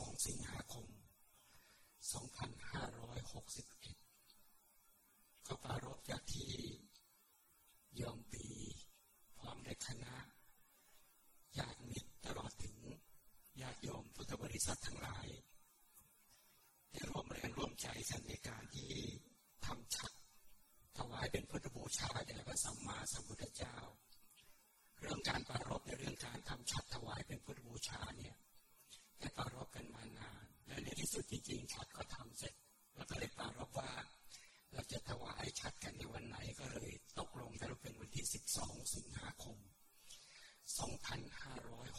2 สิงหาคม 2561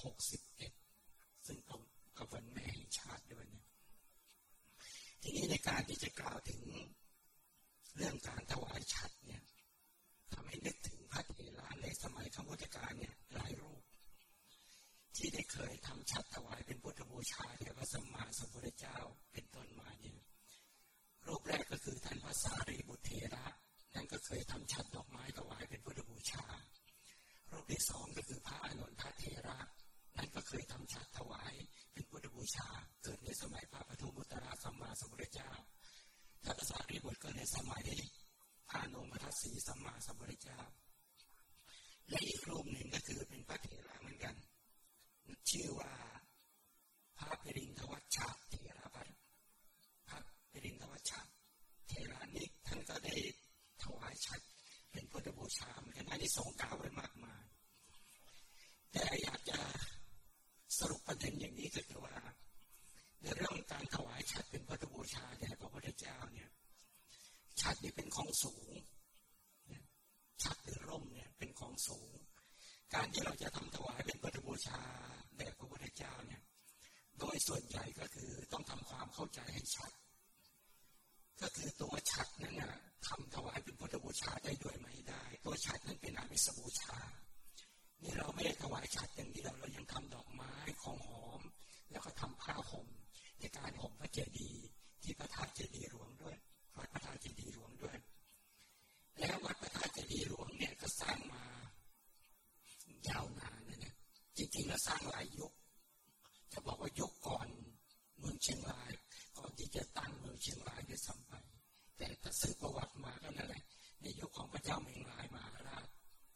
2561ซึ่งตรงกับวันแม่แห่งชาติด้วยเนี่ยทีนี้ในการที่จะกล่าวถึงเรื่องการถวายชัดเนี่ยทำให้นึกถึงพระเถระในสมัยขมุตการเนี่ยหลายรูป ที่ได้เคยทำชัดถวายเป็นพุทธบูชาแด่พระสัมมาสัมพุทธเจ้าเป็นต้นมาเนี่ยรูปแรกก็คือท่านพระสารีบุตรเถระนั่นก็เคยทำชัดดอกไม้ถวายเป็นพุทธบูชา รูปที่สอง สมัยพระนมทัศสีสัมมาสัมพุทธเจ้า และอีกรูปหนึ่งก็คือเป็นพระเถระเหมือนกัน ชื่อว่าพระปรินทวัชชาเถระพัฒพระปรินทวัชชาเถระนี้ท่านก็ได้ถวายชัดเป็นพุทธบูชาเหมือนกันอันนี้สงกล่าวไว้มากมายแต่อยากจะสรุปประเด็นอย่างนี้ก็คือว่าในเรื่องการถวายชัดเป็นพุทธบูชาแด่พระพุทธเจ้าเนี่ยชัดนี่เป็น ของสูงชัดหรือร่มเนี่ยเป็นของสูง การที่เราจะทำถวายเป็นพุทธบูชาแด่พระพุทธเจ้าเนี่ยโดยส่วนใหญ่ก็คือต้องทำความเข้าใจให้ชัด ก็คือตัวชัดนั้นนะทำถวายเป็นพุทธบูชาได้ด้วยไม่ได้ ตัวชัดนั้นเป็นอามิสบูชา นี่เราไม่ได้ถวายฉัดอย่างเดียวเรายังทำดอกไม้ของหอม แล้วก็ทำผ้าห่มในการห่มพระเจดีย์ที่พระธาตุเจดีย์หลวง สร้างหลายยุค จะบอกว่ายุคก่อนเมืองเชียงราย ก่อนที่จะตั้งเมืองเชียงรายด้วยซ้ำไปแต่ถ้าสืบประวัติมาก็นั่นแหละในยุคของพระเจ้าเมืองรายมหาราช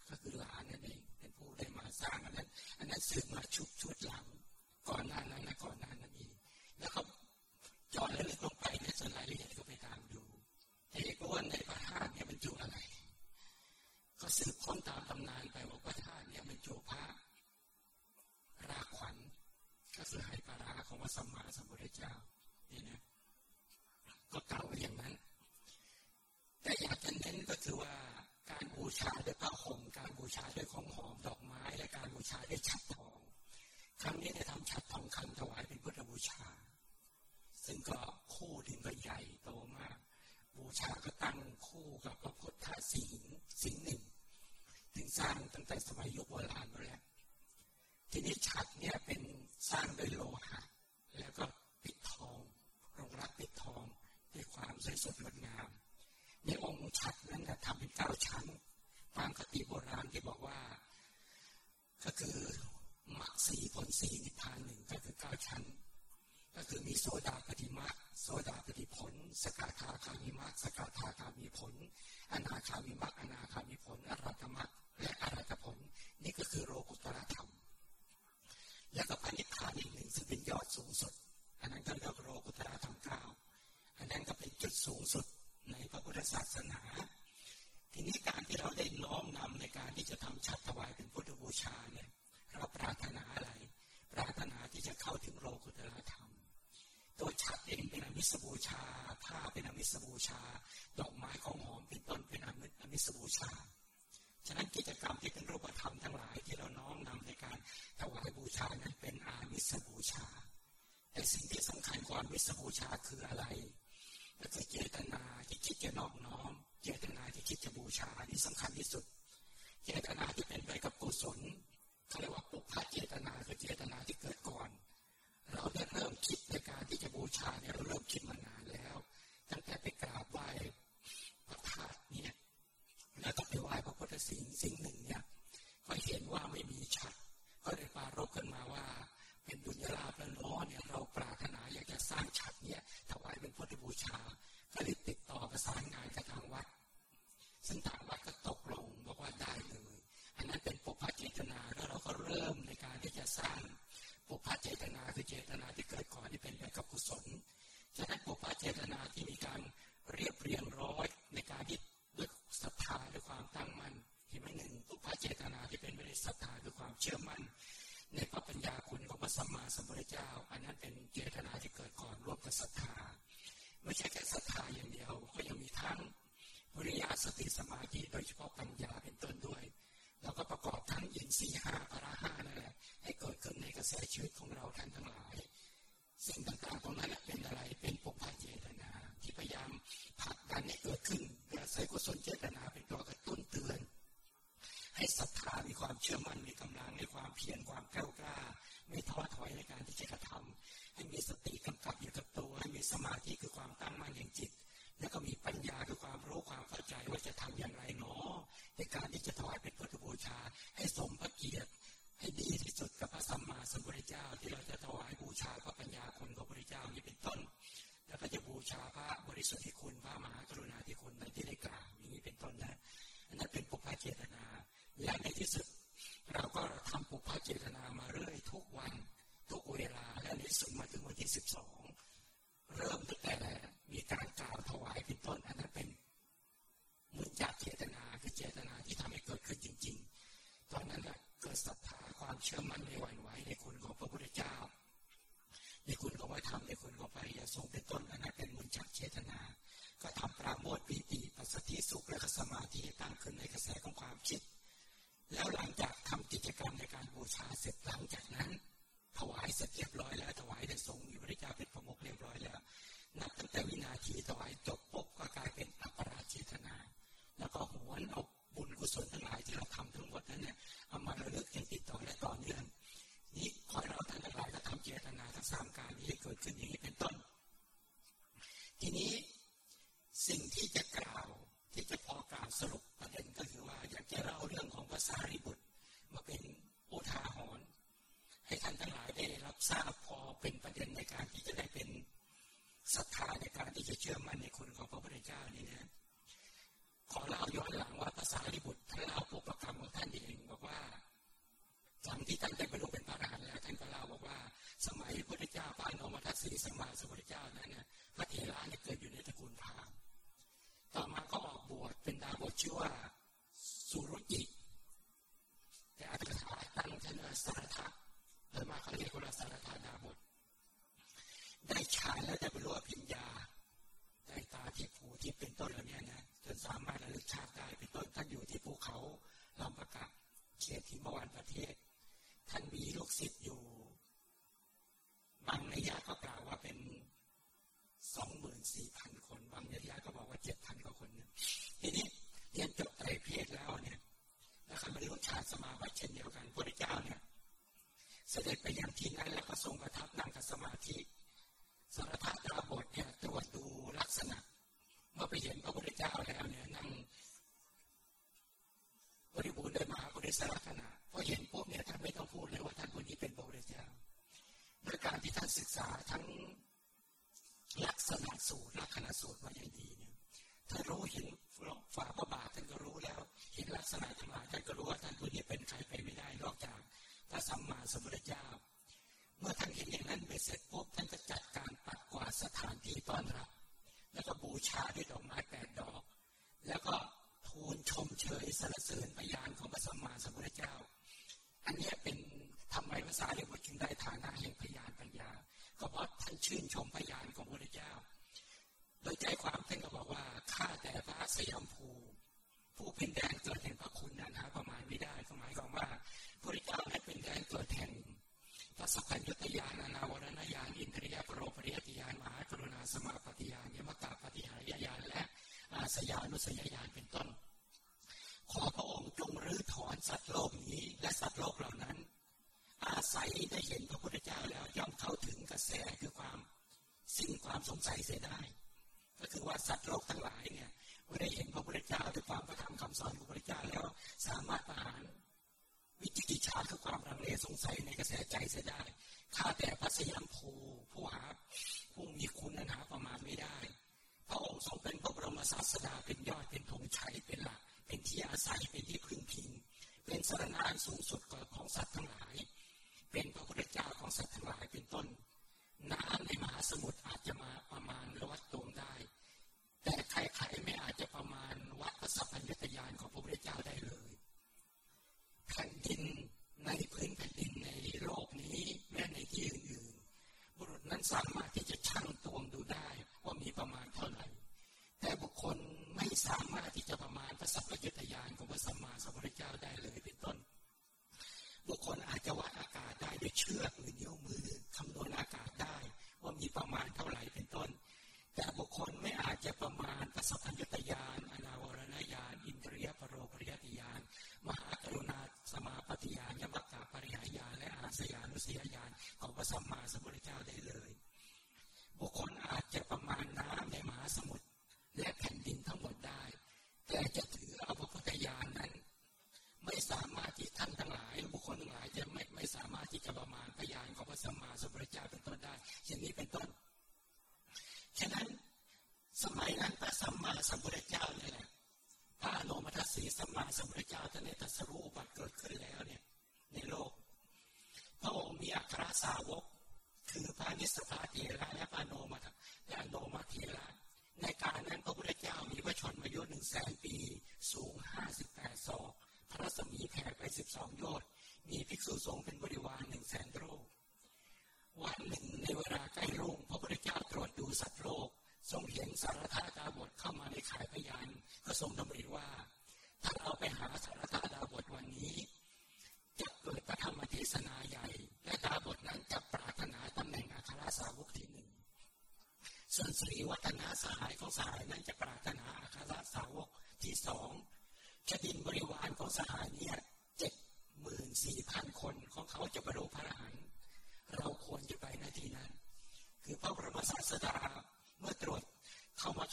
ก็คือหลานนั่นเองเป็นผู้ได้มาสร้างอันนั้น อันนั้นสืบมาชุดชุดหลัง ก่อนหน้านั้นนะก่อนหน้านั้นอีกแล้วก็จอดลึกลงไปในส่วนรายละเอียดก็ไปตามดูเอกว่าในพระธาตุเนี่ยมันจุอะไร ก็สืบค้นตามตำนานไปว่าพระธาตุเนี่ยมันจุพระรากขวัญก็คือให้ปาราของพระสัมมาสัมพุทธเจ้านี่นะก็เก่าอย่างนั้น แต่อยากจะเน้นก็คือว่าการบูชาด้วยผ้าห่มการบูชาด้วยของหอมดอกไม้และการบูชาด้วยฉัดทอง ครั้งนี้ได้ทำฉัดทองคำถวายเป็นพุทธบูชา ซึ่งก็คู่ถึงก็ใหญ่โตมาก บูชาก็ตั้งคู่กับพระพุทธสิงสิงหนึ่ง ถึ งสร้างตั้งแต่สมัยยุคโบราณมาแล้วทีนี้ฉัดเนี่ยเป็นสร้างโดยโลหะแล้วก็ปิดทองรองรับปิดทองด้วยความสวยสดงดงามในองค์ฉัดนั้นนะทำเป็นเก้าชั้นตามคติโบราณที่บอกว่า ก็คือมรรคสี่ผลสี่นิพพานหนึ่งก็คือเก้าชั้น ก็คือมีโซดาปฏิมาโซดาปฏิผล สกทาคามิมรรคสกทาคามีผล อนาคามิมรรคอนาคามีผลอรัตมรรคและอรัตผล นี่ก็คือโลกุตระธรรม แล้วก็พระนิพพานอีกหนึ่งซึ่งเป็นยอดสูงสุด อันนั้นก็เรียกโลกุตระธรรมเก้าอันนั้นก็เป็นจุดสูงสุด ธศาสนา ทีนี้การที่เราได้น้อมนำในการที่จะทำชัดถวายเป็นพุทธบูชาเนี่ยเราปรารถนาอะไร ปรารถนาที่จะเข้าถึงโลกุตละธรรม ตัวชัดเองเป็นอมิสบูชาผ้าเป็นอมิสบูชา ดอกไม้ของหอมเป็นต้นเป็นอมิสบูชาฉะนั้นกิจกรรมที่เป็นรูปธรรมทั้งหลายที่เราน้อมนำในการถวายบูชานั้นเป็นอามิสบูชา แต่สิ่งที่สำคัญกว่ามิสบูชาคืออะไร แล้วก็เจตนาที่คิดจะนอกน้อม เจตนาที่คิดจะบูชาที่สำคัญที่สุด เจตนาที่เป็นไปกับกุศลเขาเรียกว่าปุพพะเจตนาคือเจตนาที่เกิดก่อน เราได้เริ่มคิดในการที่จะบูชาเนี่ยเราเริ่มคิดมานานแล้ว ตั้งแต่ไปกราบไหว้พระธาตุเนี่ยแล้วก็ไปไหว้พระพุทธสิ่งสิ่งหนึ่งเนี่ยก็เห็นว่าไม่มีชัด ก็เลยปารบขึ้นมาว่า เป็นบุญยลาภและล้อเนี่ยเราปรารถนาอยากจะสร้างฉัดเนี่ยถวายเป็นพุทธบูชาก็เลยติดต่อประสานงานกับทางวัด ซึ่งทางวัดก็ตกลงบอกว่าได้เลย อันนั้นเป็นปุพพเจตนาแล้วเราก็เริ่มในการที่จะสร้างปุพพเจตนาคือเจตนาที่เกิดก่อนที่เป็นไปกับกุศลฉะนั้นปุพพเจตนาที่มีการเรียบเรียงร้อยในการยึด้วยศรัทธาด้วยความตั้งมั่นเห็นไหมหนึ่งปุพพเจตนาที่เป็นไปด้วยศรัทธาคือความเชื่อมั่น ในพระปัญญาคุณของพระสัมมาสัมพุทธเจ้า อันนั้นเป็นเจตนาที่เกิดก่อนร่วมกับศรัทธา ไม่ใช่แค่ศรัทธาอย่างเดียว ก็ยังมีทั้งวิริยะสติสมาธิโดยเฉพาะปัญญาเป็นต้นด้วยแล้วก็ประกอบทั้งอินทรีย์ห้าพระห้านั่นแหละให้เกิดขึ้นในกระแสชีวิตของเราท่านทั้งหลาย สิ่งต่างๆตรงนั้นเป็นอะไรเป็นปกพาเจตนา ที่พยายามผลักดันให้เกิดขึ้นกระแสกุศลเจตนา ให้ศรัทธามีความเชื่อมั่นมีกำลังในความเพียรความแกล้วกล้า ไม่ท้อถอยในการที่จะกระทำให้มีสติกำกับอยู่กับตัว ให้มีสมาธิคือความตั้งมั่นแห่งจิต แล้วก็มีปัญญาคือความรู้ความเข้าใจว่าจะทำอย่างไรเนาะในการที่จะถวายเป็นพุทธบูชา ให้สมพระเกียรติให้ดีที่สุดกับพระสัมมาสัมพุทธเจ้า ที่เราจะถวายบูชาพระปัญญาคุณของพระพุทธเจ้านี้เป็นต้น แล้วก็จะบูชาพระบริสุทธิคุณพระมหากรุณาธิคุณในที่ได้กล่าวอย่างนี้เป็นต้นนะอันนั้นเป็นปุพพเจตนา และในที่สุด เราก็ทำปุพพเจตนามาเรื่อยทุกวัน ทุกเวลาและในสุดมาถึงวันที่สิบสองเริ่มตั้งแต่มีการกล่าวถวายเป็นต้นอันนั้นเป็นมุญจากเจตนาคือเจตนาที่ทำให้เกิดขึ้นจริง ๆ ตอนนั้นเกิดศรัทธาความเชื่อมั่นในวันไหวในคุณของพระพุทธเจ้า ในคุณของพระธรรมในคุณของพระยาทรงเป็นต้นอันนั้นเป็นมุญจากเจตนา ก็ทำปราโมทปีติปัสสติสุขและสมาธิตั้งขึ้นในกระแสของความคิด แล้วหลังจากทำกิจกรรมในการบูชาเสร็จหลังจากนั้น ถวายเสร็จเรียบร้อยแล้วถวายได้ทรงมีพระเจ้าเป็นประมุขเรียบร้อยแล้วนับตั้งแต่วินาทีถวายจบปุ๊บก็กลายเป็นอัปราชีธนา แล้วก็หวน มาธิสารพัดดาบทเนี่ยตรวจดูลักษณะ เมื่อไปเห็นพระพุทธเจ้าแล้วเนี่ยนั่งบริบูรณ์ด้วยมหาบริสลักษณะพอเห็นปุ๊บเนี่ยท่านไม่ต้องพูดเลยว่าท่านคนนี้เป็นพระพุทธเจ้าด้วยการที่ท่านศึกษาทั้งลักษณะสูตรลักษณะสูตรมาอย่างดีเนี่ยถ้ารู้เห็นฝ่าพระบาทท่านก็รู้แล้ว เห็นลักษณะทั้งหลายท่านก็รู้ว่าท่านคนนี้เป็นใครไปไม่ได้นอกจากพระสัมมาสัมพุทธเจ้า เมื่อท่านเห็นอย่างนั้นไปเสร็จปุ๊บท่านจะจัดการปัดกวาดสถานที่ต้อนรับแล้วก็บูชาด้วยดอกไม้แปดดอก แล้วก็ทูลชมเชยสรรเสริญพยานของพระสัมมาสัมพุทธเจ้า อันนี้เป็นทำไมภาษาเรียกว่าจึงได้ฐานะแห่งพยานปัญญา ก็เพราะท่านชื่นชมพยานของพระพุทธเจ้า โดยใจความท่านก็บอกว่าข้าแต่พระสยามภูผู้เป็นแดนเกิดแห่งพระคุณนั้นหาประมาณไม่ได้หมายความว่าพระพุทธเจ้านั้นเป็นแดนเกิดแห่ง พระสัพพัญญตยานานาวรณญาณอินทรียปรโปริยติยานมหากรุณาสมาปฏิยานยมตาปฏิหารยานและอาสยานุสยญาณเป็นต้น ขอพระองค์จงรื้อถอนสัตว์โลกนี้และสัตว์โลกเหล่านั้น อาศัยได้เห็นพระพุทธเจ้าแล้วย่อมเข้าถึงกระแสคือความสิ้นความสงสัยเสียได้ ก็คือว่าสัตว์โลกทั้งหลายเนี่ยเมื่อได้เห็นพระพุทธเจ้าด้วยความประทับคำสอนของพระพุทธเจ้าแล้วสามารถประหาร วิจิกิจฉาคือความรังเลสงสัยในกระแสใจเสียได้ข้าแต่พระสยามภูผู้หาผู้มีคุณนันหาประมาณไม่ได้ พระองค์ทรงเป็นพระบรมศาสดาเป็นยอดเป็นธงชัยเป็นหลัก เป็นที่อาศัยเป็นที่พึ่งพิง เป็นสรณะสูงสุดของสัตว์ทั้งหลาย เป็นพระพุทธเจ้าของสัตว์ทั้งหลายเป็นต้นน้ำในมหาสมุทรอาจจะมาประมาณวัดตวงได้ แต่ใครๆไม่อาจจะประมาณวัดพระสัพพัญญตยานของพระพุทธเจ้าได้เลย ขันดินในพื้นแผ่นดินในโลกนี้แม้ในที่อื่นๆบุรุษนั้นสามารถที่จะชั่งตวงดูได้ว่ามีประมาณเท่าไหร่ แต่บุคคลไม่สามารถที่จะประมาณพระสัพพัตยานของพระสัมมาสัมพุทธเจ้าได้เลยเป็นต้น บุคคลอาจจะวัดอากาศได้ด้วยเชือกหรือนิ้วมือคำนวณอากาศได้ว่ามีประมาณเท่าไหร่เป็นต้น แต่บุคคลไม่อาจจะประมาณพระสัพพัตยานอนาวรณญาณอินทรียปโรปริยติญานมหากรุณ ปฏิยายมกคาปริหายาและอาสยานุสยญาณของพระสัมมาสัมพุทธเจ้าได้เลย บุคคลอาจจะประมาณน้ำในมหาสมุทรและแผ่นดินทั้งหมดได้ แต่จะถืออภพระพุทธญาณนั้น ไม่สามารถที่ท่านทั้งหลาย บุคคลทั้งหลายจะไม่ไม่สามารถที่จะประมาณพยานของพระสัมมาสัมพุทธเจ้าเป็นต้นได้อย่นนี้เป็นต้น ฉะนั้นสมัยนั้นพระสัมมาสัมพุทธเจ้าเนี่ยแหละ พระโลมัทสีสัมมาสัมพุทธเจ้าท่านในตัสรู้บัติเกิดขึ้นแล้วเนี่ยในโลก พระองค์มีอัครสาวก คือพระนิสพาเทระและพระโนมัทและโนมัทเทระในการนั้นพระพุทธเจ้ามีพระชนมายุหนึ่งแสนปี สูงห้าสิบแปดศอกพระสมีแผ่ไปสิบสองโยชน์มีภิกษุสงฆ์เป็นบริวารหนึ่งแสนโรควันหนึ่งในเวลาใกล้รุ่งพระพุทธเจ้าตรวจดูสัตว์โลกทรงเห็นสารธาดาบทเข้ามาในขายพยาน ก็ทรงดำริว่า ถ้าเราไปหาสารธาดาบทวันนี้ จะเกิดพระธรรมเทศนาใหญ่ และดาบทนั้นจะปรารถนาตำแหน่งอาคาสาวกที่หนึ่งส่วนสรีวัฒนาสหายของสหายนั้นจะปรารถนาอาคาสาวกที่สองชดินบริวารของสหายเนี่ยเจ็ดหมื่นสี่พันคนของเขาจะบรรลุพระอรหันต์เราควรจะไปในที่นั้น คือพระบรมศาสดาเมื่อตรวจเข้ามา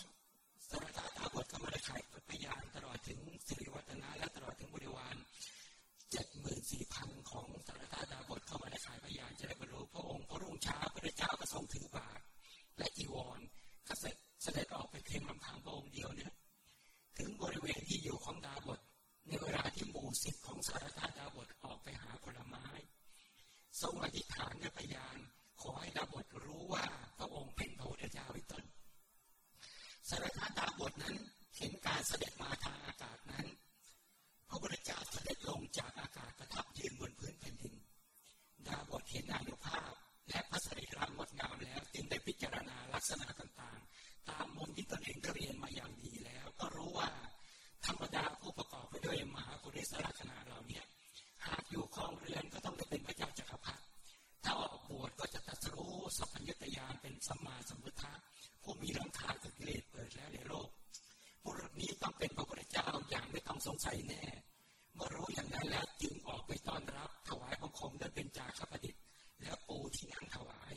ถึงสิริวัฒนาและตลอดถึงบริวารเจ็ดหมื่นสี่พันของสารตาดาบทเข้ามาได้ขายพยานจะได้บรรลุพระองค์พระรุ่งเช้าพระเจ้าก็ทรงถือบาตรและจีวรก็เสด็จออกไปเพียงลำพังพระองค์เดียวเนี่ยถึงบริเวณที่อยู่ของดาบทในเวลาที่หมู่สิบของสารตาดาบทออกไปหาผลไม้ทรงอธิษฐานในพยานขอให้ดาบทรู้ว่าพระองค์เป็นพระพุทธเจ้าเป็นต้นสารทาดาบทนั้น เห็นการเสด็จมาทางอากาศนั้น พระพุทธเจ้าเสด็จลงจากอากาศประทับยืนบนพื้นแผ่นดิน ดาบทเห็นอานุภาพ และพระสรีระงดงามแล้วจึงได้พิจารณาลักษณะต่างๆ ตามมุมที่ตนเองเรียนมาอย่างดีแล้ว ก็รู้ว่าธรรมดาผู้ประกอบไปด้วยมหาปุริสลักษณะเหล่านี้หากอยู่ครองเรือนก็ต้องได้เป็นพระเจ้าจั ไม่ต้องสงสัยแน่ เมื่อรู้อย่างนั้นแล้วจึงออกไปต้อนรับถวายบังคมโดยเป็นจาขประดิษฐ์แล้วปูที่นั่งถวาย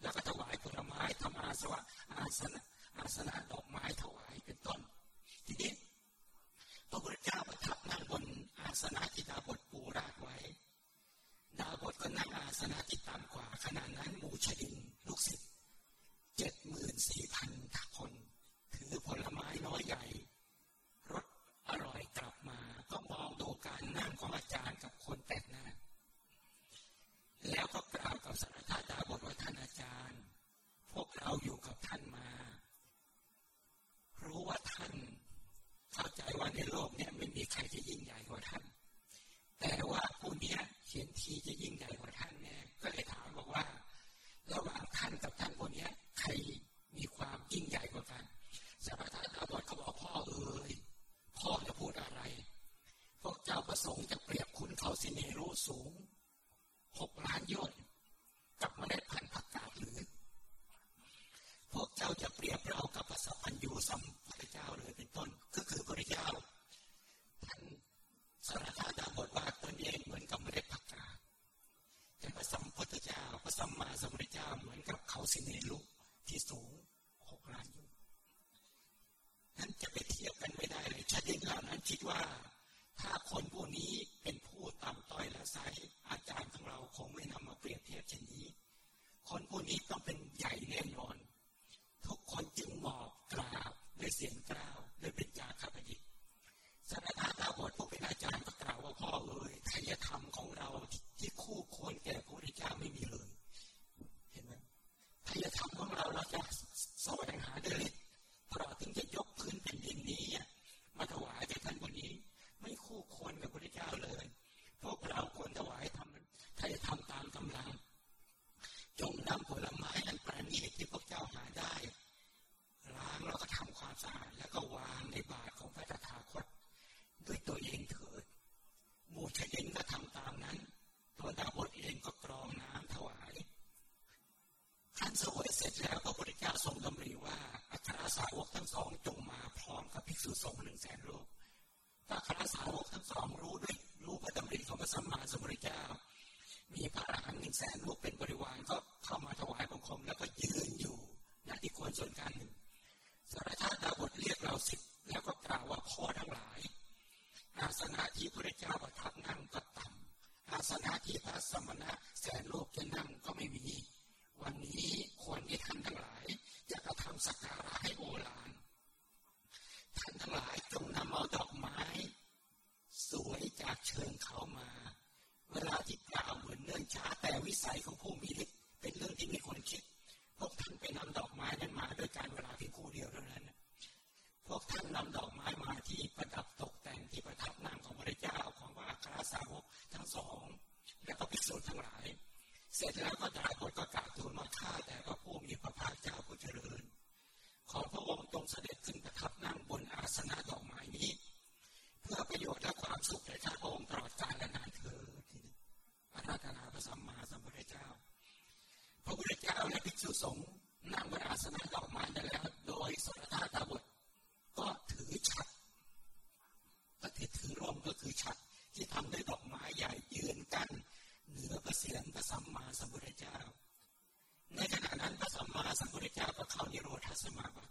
แล้วก็ถวายผลไม้ทำอาสวะอาสนะอาสนะดอกไม้ถวายเป็นต้น ทีนี้พระพุทธเจ้าประทับนั่งบนอาสนะที่ดาบทปูราดไว้ ดาบทก็นั่งอาสนะที่ต่ำกว่าขณะนั้นมูชดินลูกศิษย์เจ็ดหมื่นสี่พันคนถือผลไม้น้อยใหญ่รสอร่อยกลับมา ก็มองดูการนั่งของอาจารย์กับคนแปลกหน้า แล้วก็กล่าวกับสารธาดาบทว่าท่านอาจารย์ พวกเราอยู่กับท่านมา รู้ว่าท่านเข้าใจว่าใน โลกนี้ไม่มีใครจะยิ่งใหญ่กว่าท่าน แต่ว่าผู้นี้เขียนทีจะยิ่งใหญ่กว่าท่านแน่ก็เลยถามบอกว่าระหว่างท่านกับท่านคนนี้ใครมีความยิ่งใหญ่กว่ากันสารธาดาบทเขาบอกพ่อเอ๋ยพ่อจะพูดอะไร พวกเจ้าประสงค์จะเปรียบคุณเขาสิเนรู้สูงหกล้านยอดกับเมล็ดพันธุ์ผักกาดหรือ พวกเจ้าจะเปรียบเรากับพระสัพพัญญูสัมพุทธเจ้าเลยเป็นต้น ก็คือพระเจ้าท่านสารธาดาบทว่าตนเองเหมือนกับเมล็ดผักกาดแต่พระสัมพุทธเจ้าพระสัมมาสัมพุทธเจ้าเหมือนกับเขาสิเนรุที่สูงหกล้านยุนั้นจะไปเทียบกันไม่ได้เลยชาติเหล่านั้นคิดว่า ถ้าคนผู้นี้เป็นผู้ต่ำต้อยและไซอาจารย์ของเราคงไม่นำมาเปรียบเทียบเช่นนี้ คนผู้นี้ต้องเป็นใหญ่แน่นอน ทุกคนจึงหมอบกราบด้วยเสียงกล่าวด้วยเป็นจาคพยิตสารธาตาบทผู้เป็นอาจารย์ก็กล่าวว่าพ่อเอ๋ยทายธรรมของเราที่คู่ควรแก่พระพุทธเจ้าไม่มีเลย เห็นไหมทายธรรมของเราเราจะแสวงหาด้วยฤทธิ์เราถึงจะยกพื้นแผ่นดินนี้มาถวายแก่ท่านคนนี้ ไม่คู่ควรกับพระพุทธเจ้าเลย พวกเราควรถวายทำถ้าจะทำตามกำลัง จงนำผลไม้อันประณีตที่พวกเจ้าหาได้ล้างแล้วก็ทำความสะอาดแล้วก็วางในบาตรของพระตถาคตด้วยตัวเองเถิดหมู่ชนก็ทำตามนั้นตัวดาบทเองก็กรองน้ำถวายขั้นสวยเสร็จแล้วพระพุทธเจ้าทรงดำริว่าอัครสาวกทั้ง สองจงมาพร้อมกับภิกษุสงฆ์หนึ่งแสนรูปพระคณะสาวกทั้งสองรู้ด้วยรู้พระดำริของพระสัมมาสัมพุทธเจ้า มีพระอรหันต์หนึ่งแสนรูปเป็น พระสัมมาสัมพุทธเจ้า ในขณะนั้นพระสัมมาสัมพุทธเจ้าก็เข้านิโรธาสมาบั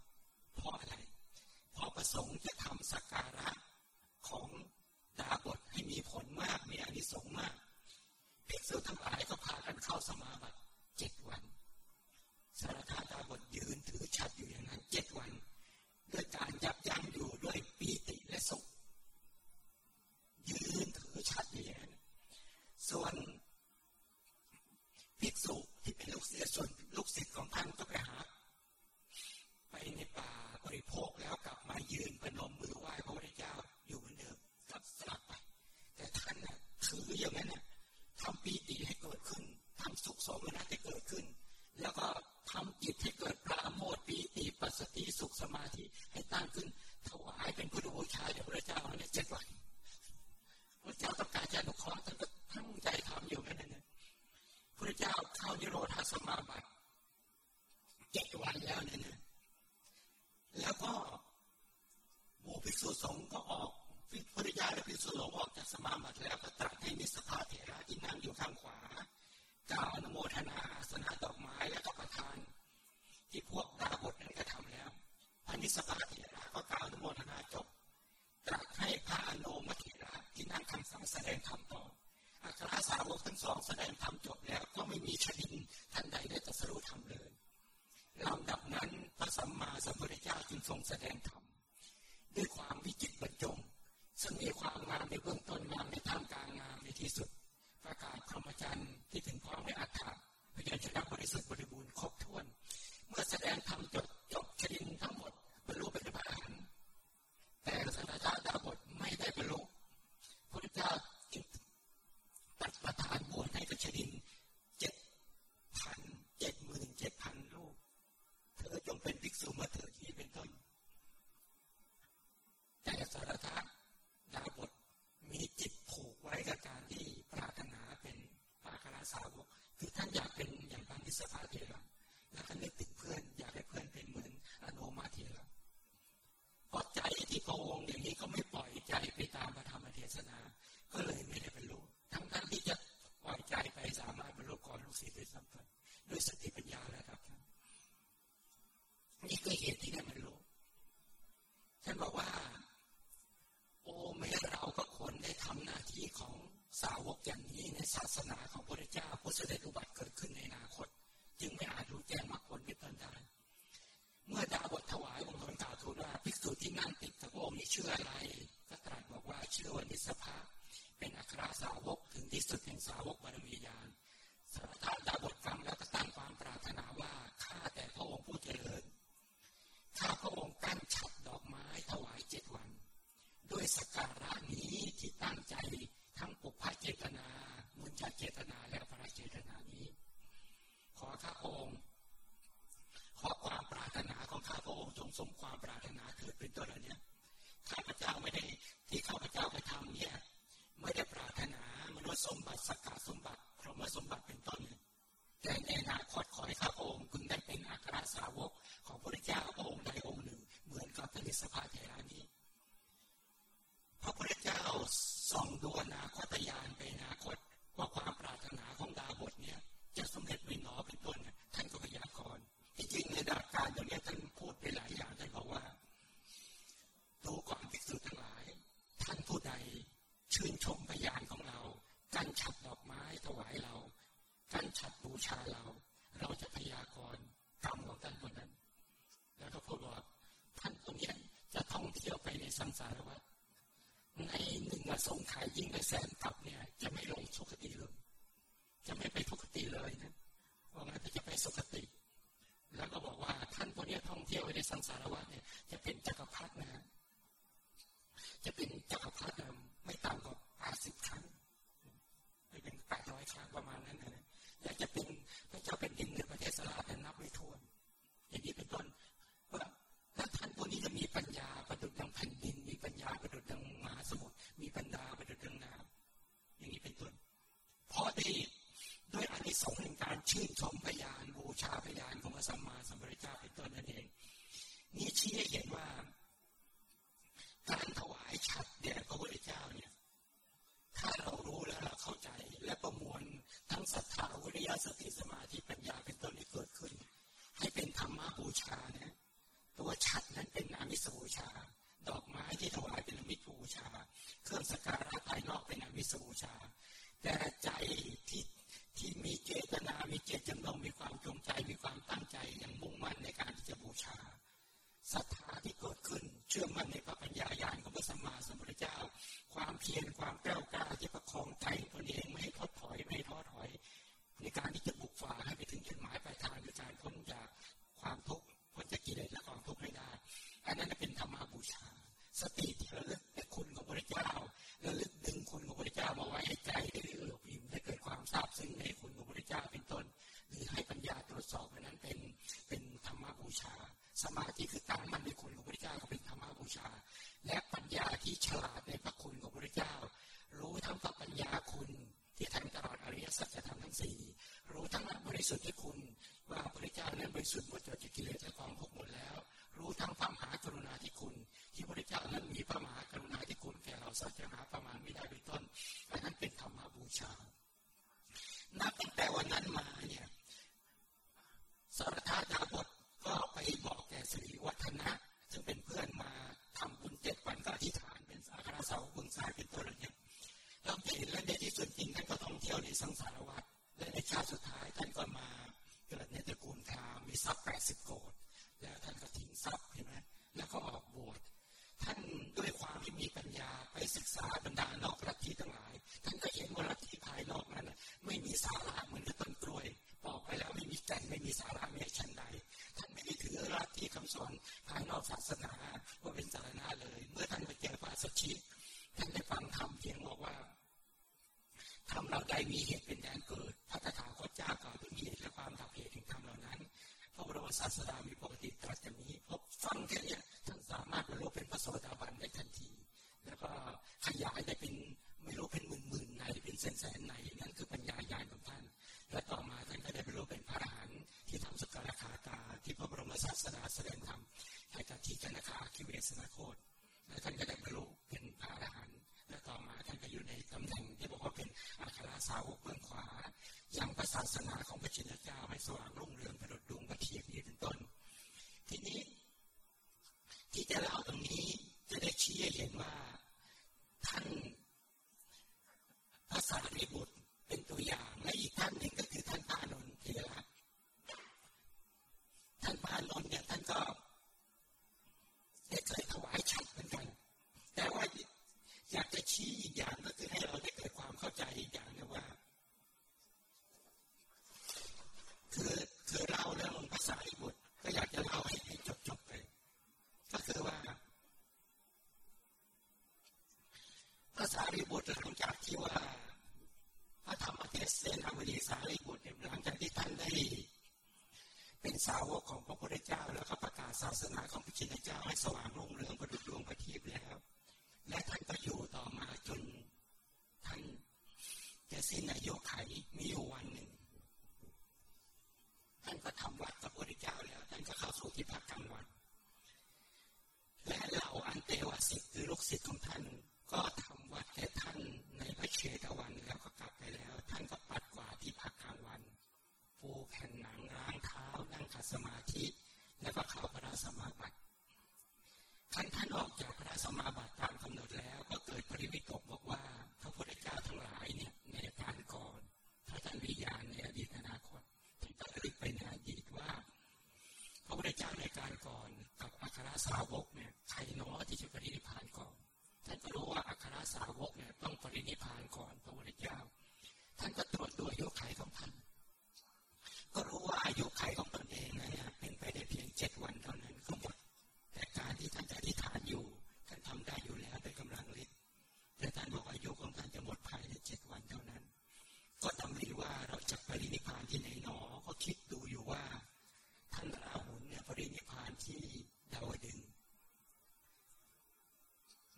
สภาพ ยิ่งในแสนกลับเนี่ย จะไม่ลงสุคติเลย จะไม่ไปทุคติเลยนะว่างั้นจะไปสุคติ แล้วก็บอกว่าท่านคนนี้ท่องเที่ยวไว้ในสังสารวัฏ eso es nuestra tentang anak kita พระสารีบุตรหลังจากที่ว่าพระธรรมเทศนาบดีสารีบุตรหลังจากที่ท่านได้ เป็นสาวกของพระพุทธเจ้า แล้วก็ประกาศศาสนาของพระชินเจ้าให้สว่างรุ่งเรืองประดุจดวงประทีปแล้ว และท่านก็อยู่ต่อมาจนท่านจะสิ้นอายุไขมีอยู่วันหนึ่งท่านก็ทำวัดพระพุทธเจ้าแล้วท่านก็เข้าสู่ที่พักกลางวันและเหล่าอันเตวสิทธิ์คือลูกศิษย์ของท่าน ก็ทำวัดให้ท่านในพระเชตวันแล้วก็กลับไปแล้ว ท่านก็ปัดกวาดที่พักกลางวันปูแผ่นหนังล้างเท้านั่งขัดสมาธิแล้วก็เข้าพระสมาบัติท่านท่านออกจากพระสมาบัติตามกำหนดแล้ว ก็เกิดปริวิตกบอกว่าพระพุทธเจ้าทั้งหลายเนี่ยในการก่อนพระท่านวิญญาณในอดีตอนาคตท่านก็ลึกไปในอดีตว่า พระพุทธเจ้าในการก่อนกับอัครสาวกเนี่ยใครน้อที่จะปรินิพานก่อน ก็รู้ว่าอัครสาวกเนี่ยต้องปรินิพานก่อนพระพุทธเจ้า ท่านก็ตรวจดูอายุไขของท่าน ก็รู้ว่าอายุไขของตนเองเนี่ยเป็นไปได้เพียงเจ็ดวันเท่านั้นก็หมดแต่การที่ท่านจะอธิษฐานอยู่ท่านทำได้อยู่แล้วด้วยกำลังฤทธิ์แต่ท่านบอกอายุของท่านจะหมดภายในเจ็ดวันเท่านั้น ก็ดงริว่าเราจะปรินิพานที่ไหนหนอ ก็คิดดูอยู่ว่าท่านราหุลเนี่ยปรินิพานที่ดาวดึง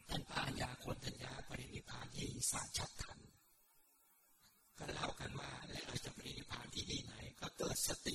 ท่านพรญยาคนทัญญาปรินิพานที่สาชัดทันก็เล่ากันว่าแล้วเราจะปรินิพานที่ที่ไหน ก็เกิดสติ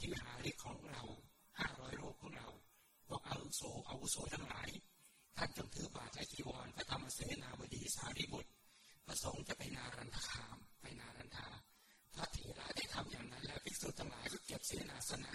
กิลาริษของเราห้าร้อยโรคของเราพวกอาวุโสอาวุโสทั้งหลาย ท่านจงถือบาตรจีวรพระธรรมเสนาบดีสารีบุตรประสงค์จะไปนารันทคาม ไปนารันทาพระเถระได้ทำอย่างนั้นแล้วภิกษุทั้งหลายก็เก็บเสนาสนะ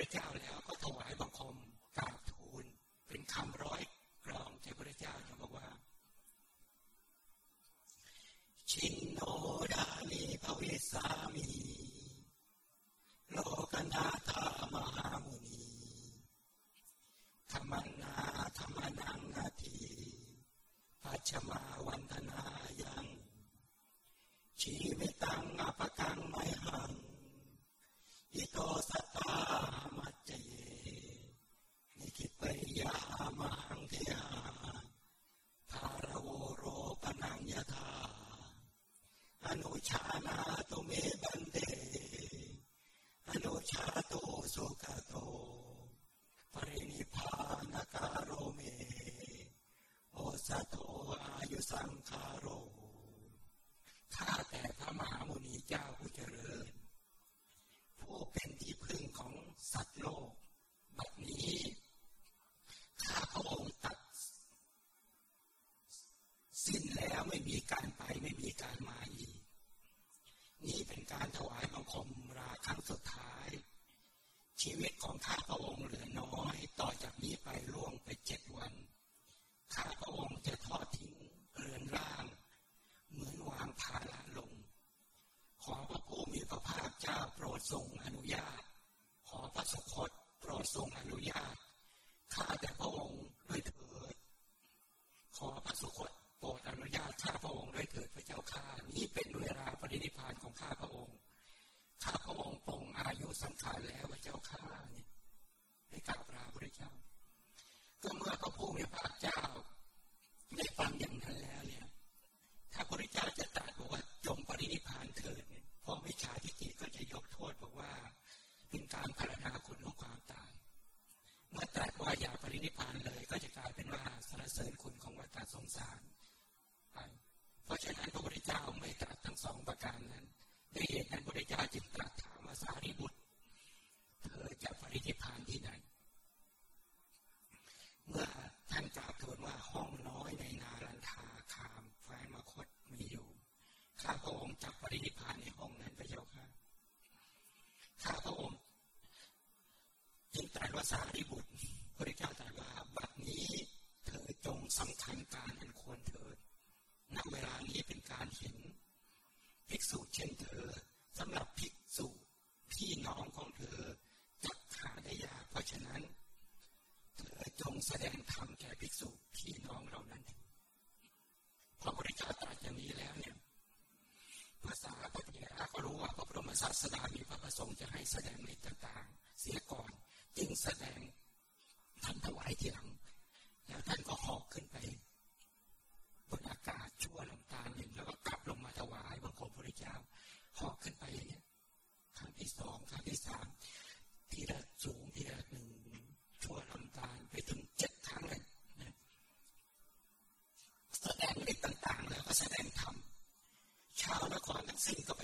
ระเจ้าแล้วก็ถวายบังคม 三藏。Jesús, aleluya. สงสาร เพราะฉะนั้นพระพุทธเจ้าไม่ตรัสทั้งสองประการนั้นด้วยเหตุนั้นพระพุทธเจ้าจึงตรัสถามว่าสารีบุตร เธอจะปริจิพานที่ไหน เมื่อท่านกล่าวทูลว่าห้องน้อยในนาลันทาคามแฟนมคตมีอยู่ ข้าพระองค์จะปรินิพานในห้องนั้นพระเจ้าค่ะข้าพระองค์ จึงตรัสว่าสารีบุตร สำคัญการอันควรเถิดณเวลานี้เป็นการเห็น ภิกษุเช่นเธอสำหรับภิก cinco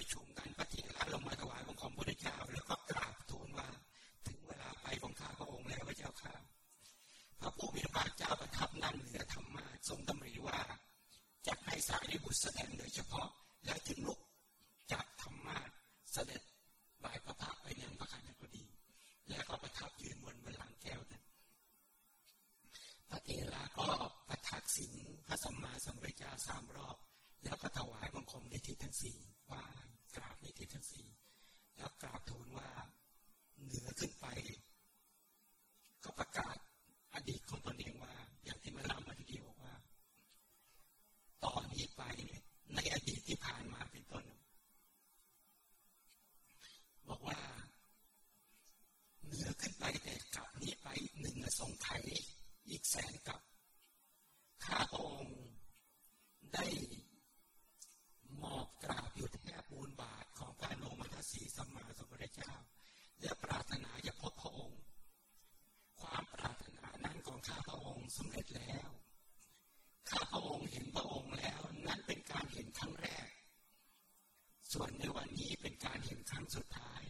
ครั้งสุดท้าย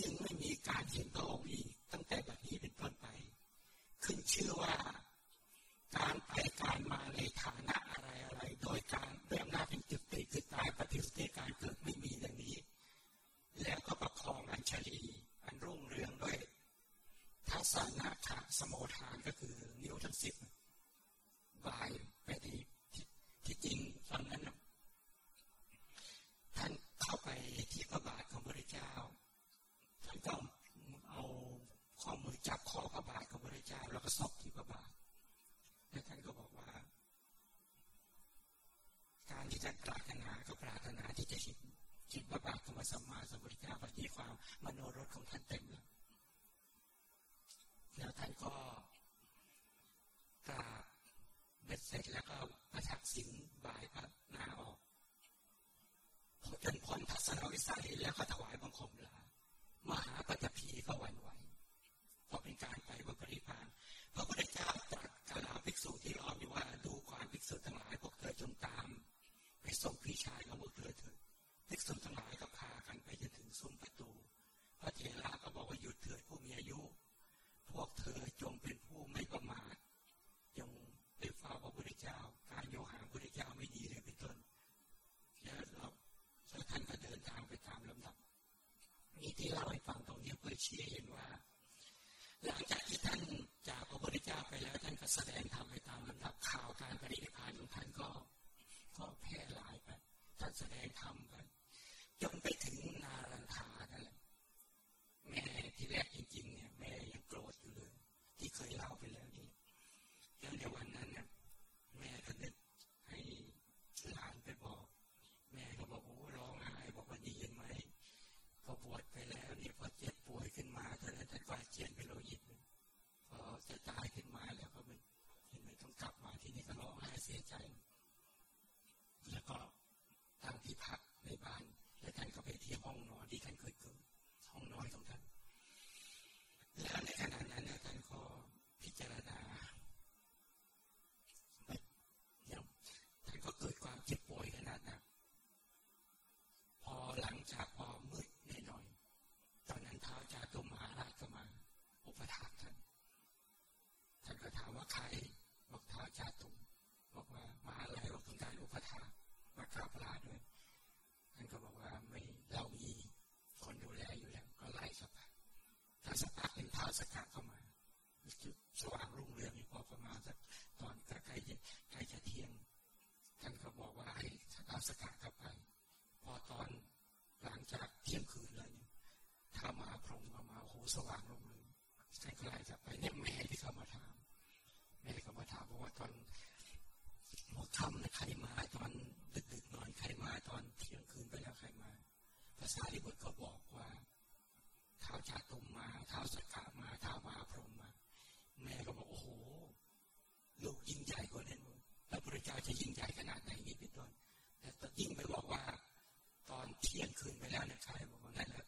จึงไม่มีการเห็นพระองค์อีกตั้งแต่บัดนี้เป็นต้นไป ขึ้นชื่อว่าการไปการมาในฐานะอะไรอะไรโดยการด้วยอำนาจแห่งจุดติคือตายปฏิสติการเกิดไม่มีดังนี้ แล้วก็ประคองอัญชลีอันรุ่งเรืองด้วยทัศนาขาสมโมทานก็คือนิ้วทั้งสิบบายไปที่ที่จริงตอนนั้นท่านเข้าไปที่พระบาทของพระเจ้าท่านก็เอาข้อมือจับคอพระบาทของพระเจ้าแล้วก็ซอกที่พระบาทและท่านก็บอกว่า การที่จะปรารถนาก็ปรารถนาที่จะเห็นเห็นพระบาทของพระ สัมมาสัมพุทธเจ้าปฏิความมโนรถของท่านเต็มแล้วแล้วท่านก็กราบเบ็ดเสร็จแล้วก็ประทักษิณบายพระนาออกพอจนพ้นทัศนวิสัยแล้วก็ถวายบังคมลามหาปัตภีก็วันไหวเพราะเป็นการไปบริปริพานพระพุทธเจ้าตรัสกล่าวภิกษุที่ล้อมอยู่ว่าดูความภิกษุทั้งหลายพวกเธอจงตามไปส่งพี่ชายของพวกเธอเถิดภิกษุทั้งหลายก็พากันไปจนถึงซุ้มประตู พระเถระก็บอกว่าหยุดเถิดผู้มีอายุ พวกเธอจงเป็นผู้ไม่ประมาทจงไปเฝ้าพระพุทธเจ้า การโยหาพระพุทธเจ้าไม่ดีเลยเป็นต้นแล้วเราแล้วท่านก็เดินทางไปตามลำดับนี่ที่เล่าให้ฟังตรงนี้เพื่อชี้เห็นว่าหลังจากที่ท่านจากพระพุทธเจ้าไปแล้วท่านก็แสดงธรรมไปตามลำดับข่าวการปฏิบัติของท่านก็ก็แพร่หลายไปท่านแสดงธรรมไปจนไปถึงนารันทานั่นแหละแม่ที่แรกจริงๆเนี่ยแม่ยังโกรธอยู่เลย ที่เคยเล่าไปแล้วนี่แล้วในวันนั้นเนี่ยแม่ก็นึกให้หลานไปบอก แม่ก็บอกโอ้ร้องไห้บอกว่าดีเห็นไหมพอบวชไปแล้วนี่พอเจ็บป่วยขึ้นมาตอนนั้นท่านก็เจียนไปโลหิตพอจะตายขึ้นมาแล้วก็มันเห็นไหมต้องกลับมาที่นี่ก็ร้องไห้เสียใจ แล้วก็ตั้งที่พักในบ้านแล้วท่านก็ไปที่ห้องนอนที่ท่านเคยเกิดห้องนอนของท่านแล้วในขณะนั้นท่านก็พิจารณาท่านก็เกิดความเจ็บป่วยขนาดนั้นพอหลังจากพอมืดหน่อยตอนนั้นท้าวจาตุมหาราชก็มาอุปถัมภ์ท่าน ท่านก็ถามว่าใครบอกท้าวจาตุมบอกว่ามาอะไรบอกต้องการอุปถัมากราบลาด้วยท่านก็บอกว่าไม่เรามีคนดูแลอยู่แล้ว ก็ไล่เข้าถ้าสักพักหนึ่งท้าสกัดเข้ามาจุดสว่างรุ่งเรืองอยู่พอประมาณสักตอนใกล้จะใกล้จะเที่ยงท่านก็บอกว่าให้ท้าสกัดเข้าไป พอตอนหลังจากเที่ยงคืนแล้วเนี่ยถ้ามาพรมมามาโหสว่างลงเลยท่านก็ไล่กลับไปเนี่ยแม่ที่เข้ามาถา มแม่เขาถามเพราะว่าตอนหมดค่ำใครมาตอนดึกๆหน่อยใครมาตอนเที่ยงคืนไปแล้วใครมา ภาษาลิบุตรก็บอกว่าท้าวชาตุมมาท้าวสกามาท้าวมาพรมมา แม่ก็บอกโอ้โหลูกยิ่งใหญ่กว่านั้นแล้วพระเจ้าจะยิ่งใหญ่ขนาดไหนนี่เป็นต้นแต่ยิ่งไปบอกว่า ตอนเที่ยงคืนไปแล้วนี่ยใครบอกว่านั่นแหละ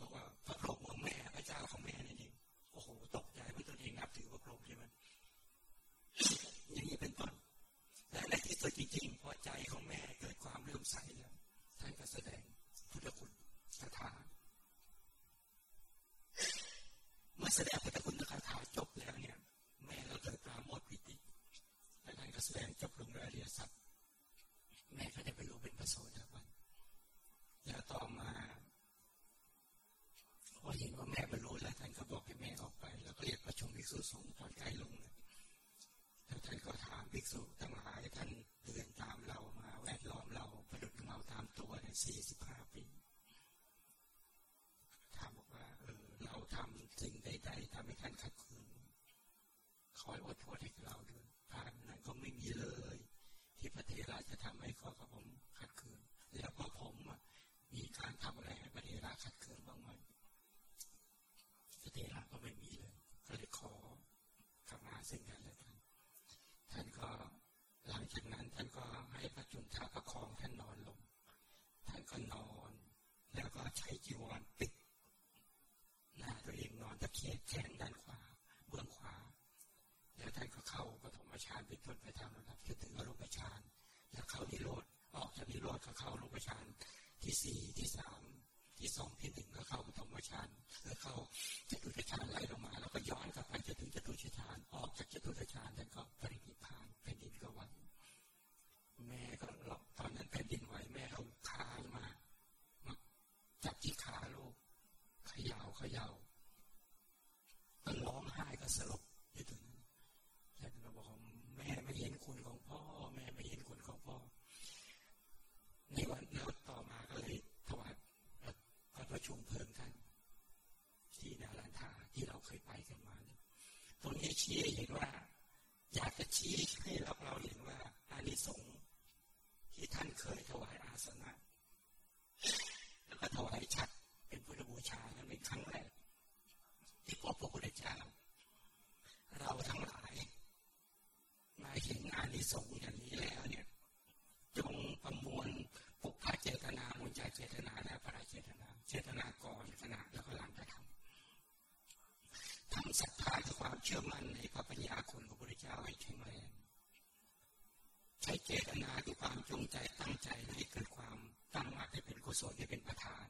บอกว่าพระพรหมของแม่พระเจ้าของแม่นี่เองโอ้โหตกใจเพราะตัวเองนับถือพระพรหมใช่ไหม อย่างนี้เป็นต้นและในที่สุดจริงๆพอใจของแม่เกิดความเลื่มใสแล้วท่านก็แสดงพุทธคุณคาถาเมื่อแสดงพุทธคุณคาถาจบแล้วเนี่ย แม่ก็เกิดปราโมดปิติและท่านก็แสดงจบลงด้วยอริยสัจแม่ก็ได้ไปรู้เป็นประโสดาบันแล้วต่อมาพอเห็นว่าแม่บรรลุแล้วท่านก็บอกให้แม่ออกไป แล้วก็เรียกประชุมภิกษุสงฆ์น ภิกษุทั้ง ขย่าเขย่าก็ร้องไห้ก็สลบอยู่ตรงนั้นแล้วก็บอกแม่ไม่เห็นคุณของพ่อ แม่ไม่เห็นคุณของพ่อ ในวันแล้วต่อมาก็เลยถวายพระประชุมเพลิงท่านที่นารันทาที่เราเคยไปกันมาตรงนี้ชี้เห็นว่า อยากจะชี้ให้เราเราเห็นว่าอานิสงส์ที่ท่านเคยถวายอาสนะ แล้วก็ถวายฉัดเป็นพุทธบูชานั้นเป็นครั้งแรกที่พบพระพุทธเจ้า เราทั้งหลาย มาเห็นอานิสงส์อย่างนี้แล้วเนี่ย จงประมวลปุพพเจตนามุญใจเจตนาและปราเจตนา เจตนาก่อนขณะแล้วก็หลังกระทำทำศรัทธาคือความเชื่อมั่นในพระปัญญาคุณของพระพุทธเจ้าให้แข็งแรงใช้เจตนาคือความจงใจตั้งใจให้เกิดความตั้งมั่นให้เป็นกุศลให้เป็นประธาน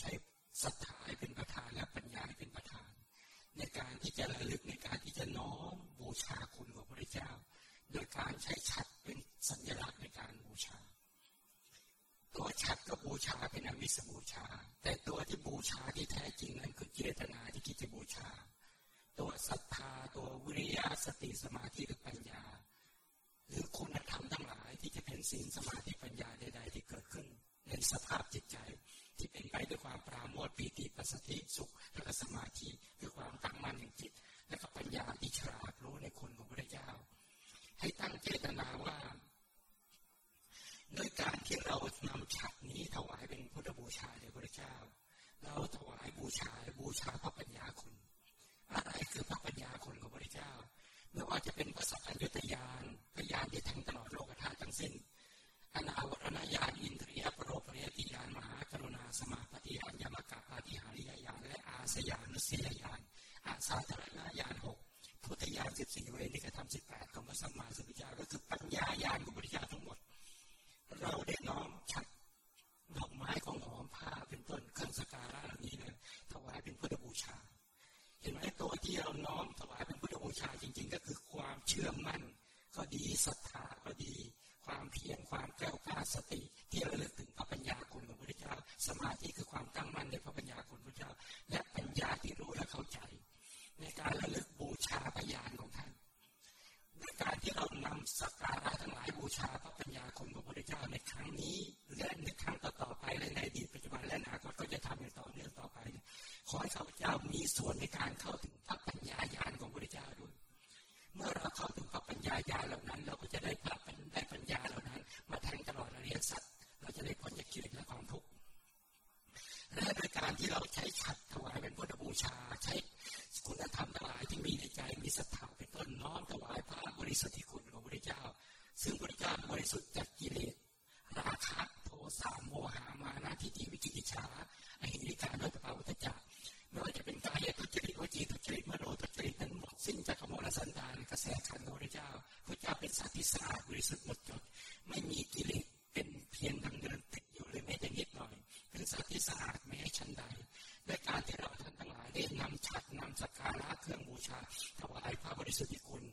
ใช้ศรัทธาให้เป็นประธานและปัญญาให้เป็นประธาน ในการที่จะระลึกในการที่จะน้อมบูชาคุณของพระพุทธเจ้า โดยการใช้ฉัดเป็นสัญลักษณ์ในการบูชา ตัวฉัดก็ บูชาเป็นอมิสบูชา แต่ตัวที่บูชาที่แท้จริงนั้นคือเจตนาที่คิดจะบูชา ตัวศรัทธาตัววิริยะสติสมาธิหรือปัญญา หรือคุณธรรมทั้งหลายที่จะเป็นศีลสมาธิปัญญาใดๆที่เกิดขึ้น ในสภาพจิตใจ ที่เป็นไปด้วยความปราโมทปีติปัสสติสุขและสมาธิคือความตั้งมั่นแห่งจิต และก็ปัญญาที่ฉลาดรู้ในคุณของพระเจ้า ให้ตั้งเจตนาว่า โดยการที่เรานำฉัดนี้ถวายเป็นพุทธบูชาแด่พระเจ้า เราถวายบูชาบูชาพระปัญญาคุณอะไรคือพระปัญญาคุณของพระเจ้าไม่ว่าจะเป็นภาษาอัญญตยานพยานที่ทั้งตลอดโลกธาตุทั้งสิ้นอนาวรณญาณอินทรียปรปริยติญาณมหากรุณาสมาปฏิญาณยมกะปาฏิหาริยญาณและอาสยานุสยญาณอาสาธารณญาณหกพุทธญาณสิบสี่เวนิกธรรมสิบแปดของพระสัมมาสัมพุทธเจ้าก็คือปัญญาญาณของพระเจ้าได้น้อมฉัดดอกไม้ของหอมผ้าเป็นต้นเครื่องสักการะเหล่านี้เนี่ยถวายเป็นพุทธบูชา เห็นไหมตัว ที่เราน้อมถวายเป็นพุทธบูชาจริง ๆ ก็คือความเชื่อมั่น ก็ดีศรัทธาก็ดี ความเพียรความแก้วกล้าสติ ที่ระลึกถึงพระปัญญาคุณของพระเจ้าสมาธิคือความตั้งมั่นในพระปัญญาคุณพระเจ้า และปัญญาที่รู้และเข้าใจ ในการระลึกบูชาพยานของท่านในการที่เรานำสักการะทั้งหลายบูชาพระปัญญาคุณของพระเจ้าในครั้งนี้และในครั้งต่อๆไปและในอดีตปัจจุบันและอนาคตก็จะทำอย่างต่อเนื่องต่อไป ขอให้ข้าพเจ้ามีส่วนในการเข้าถึงพระปัญญาญาณของพระเจ้าด้วยเมื่อเราเข้าถึงพระปัญญาญาณเหล่านั้น เราก็จะได้พระได้ปัญญาเหล่านั้น มาแทงตลอดอริยสัจเราจะได้พ้นจากกิเลสและความทุกข์และโดยการที่เราใช้ฉัดถวายเป็นพุทธบูชาใช้คุณธรรมทั้งหลายที่มีในใจมีศรัทธาเป็นต้นน้อมถวายพระบริสุทธิคุณของพระเจ้า ซึ่งพระเจ้าบริสุทธิ์จากกิเลสราคะโทสะโมหะมานะทิฏฐิวิจิกิจฉาอหิริกาโดยพระพุทธเจ้า ไม่ว่าจะเป็นกายทุจริตวจีทุจริตมโนทุจริตนั้นหมดสิ้นจากขโมยสันดานกระแสขันธ์ของพระเจ้าพระเจ้าเป็นสัตว์ที่สะอาดบริสุทธิ์หมดจด ไม่มีกิเลสเป็นเพียงดังเดินติดอยู่เลยแม้แต่นิดหน่อย เป็นสัตว์ที่สะอาดแม้ชั้นใดด้วยการที่เราท่านทั้งหลายได้นำฉัดนำสักการะเครื่องบูชาถวายพระบริสุทธิคุณ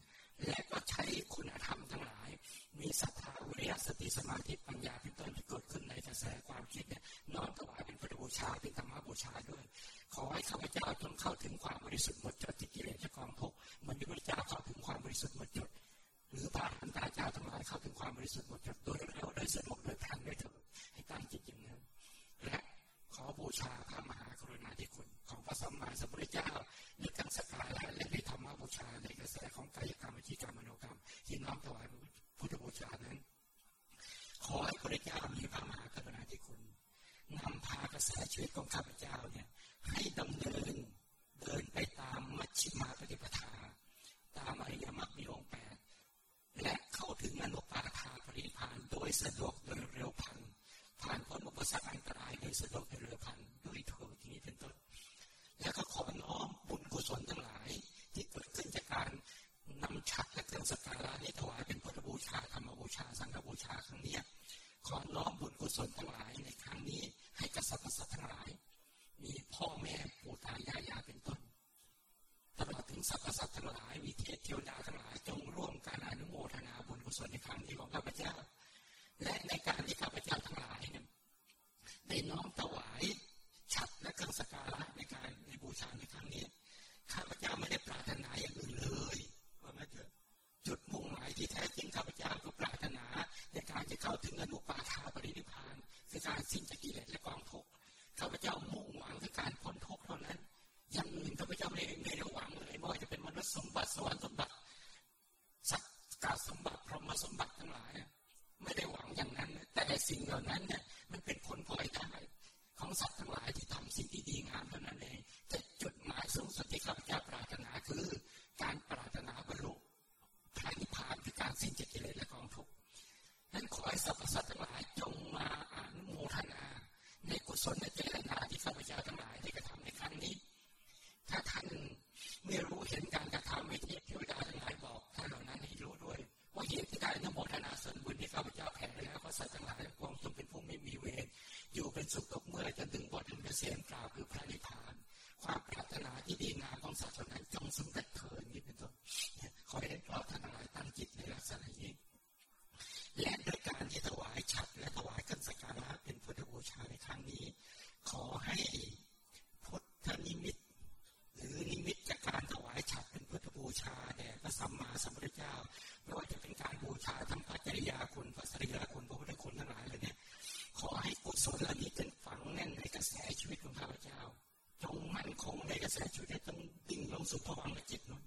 ข้าพเจ้าจงเข้าถึงความบริสุทธิ์หมด something. Saya sudah 防的阶段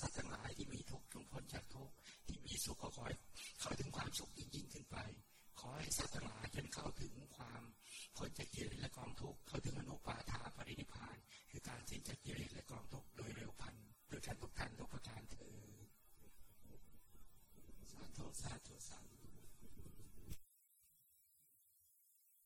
Satanás.